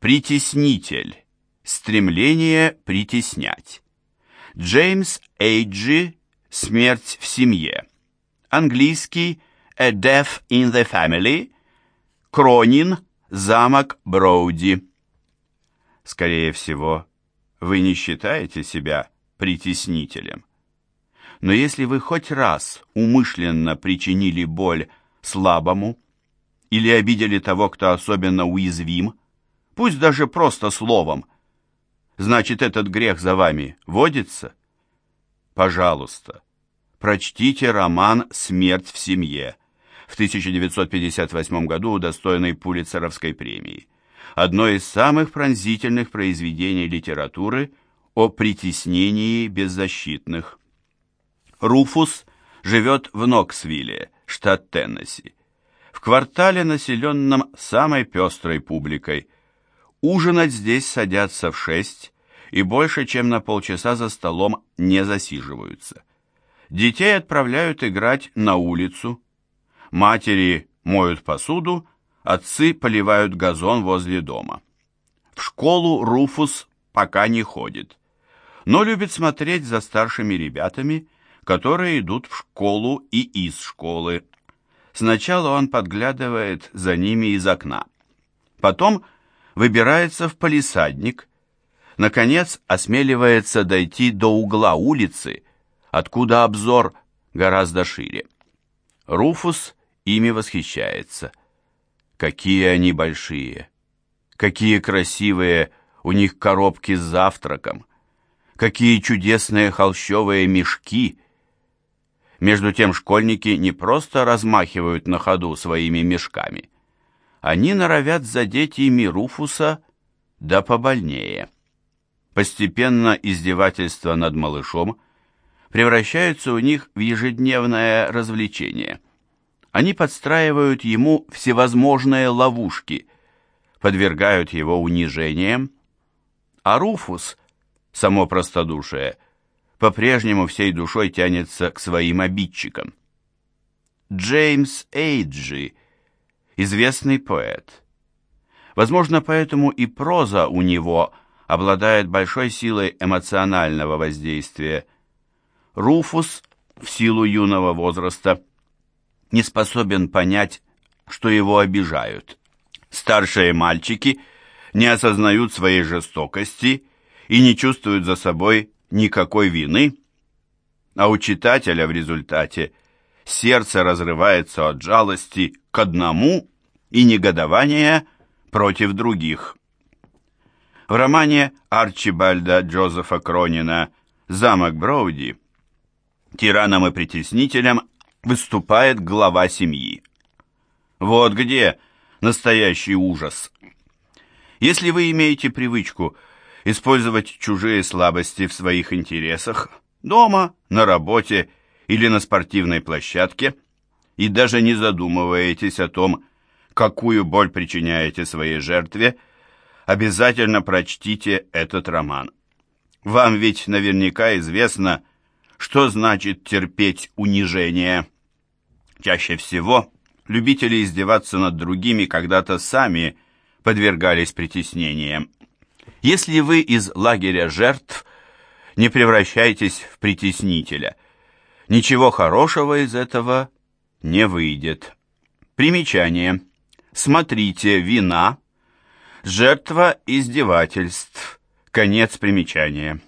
Притеснитель. Стремление притеснять. Джеймс Эйджи «Смерть в семье». Английский «A Death in the Family». Кронин «Замок Броуди». Скорее всего, вы не считаете себя притеснителем. Но если вы хоть раз умышленно причинили боль слабому или обидели того, кто особенно уязвим, пусть даже просто словом, значит, этот грех за вами водится? Пожалуйста, прочтите роман «Смерть в семье», в 1958 году удостоенный Пулитцеровской премии. Одно из самых пронзительных произведений литературы о притеснении беззащитных. Руфус живет в Ноксвилле, штат Теннесси, в квартале, населенном самой пестрой публикой. Ужинать здесь садятся в шесть и больше, чем на полчаса за столом не засиживаются. Детей отправляют играть на улицу. Матери моют посуду, отцы поливают газон возле дома. В школу Руфус пока не ходит, но любит смотреть за старшими ребятами, которые идут в школу и из школы. Сначала он подглядывает за ними из окна. Потом выбирается в палисадник, наконец осмеливается дойти до угла улицы, откуда обзор гораздо шире. Руфус ими восхищается. Какие они большие! Какие красивые у них коробки с завтраком! Какие чудесные холщовые мешки! Между тем школьники не просто размахивают на ходу своими мешками. Они норовят задеть ими Руфуса, да побольнее. Постепенно издевательство над малышом превращаются у них в ежедневное развлечение. Они подстраивают ему всевозможные ловушки, подвергают его унижениям, а Руфус, само простодушие, по-прежнему всей душой тянется к своим обидчикам. Джеймс Эйджи, известный поэт. Возможно, поэтому и проза у него обладает большой силой эмоционального воздействия. Руфус, в силу юного возраста, не способен понять, что его обижают. Старшие мальчики не осознают своей жестокости и не чувствуют за собой никакой вины, а у читателя в результате сердце разрывается от жалости к одному и негодования против других. В романе Арчибальда Джозефа Кронина «Замок Броуди» тираном и притеснителем выступает глава семьи. Вот где настоящий ужас. Если вы имеете привычку использовать чужие слабости в своих интересах, дома, на работе или на спортивной площадке, и даже не задумываетесь о том, какую боль причиняете своей жертве, обязательно прочтите этот роман. Вам ведь наверняка известно, что значит терпеть унижение. Чаще всего любители издеваться над другими когда-то сами подвергались притеснениям. Если вы из лагеря жертв, не превращайтесь в притеснителя. Ничего хорошего из этого не выйдет. Примечание. Смотрите, вина, жертва издевательств. Конец примечания.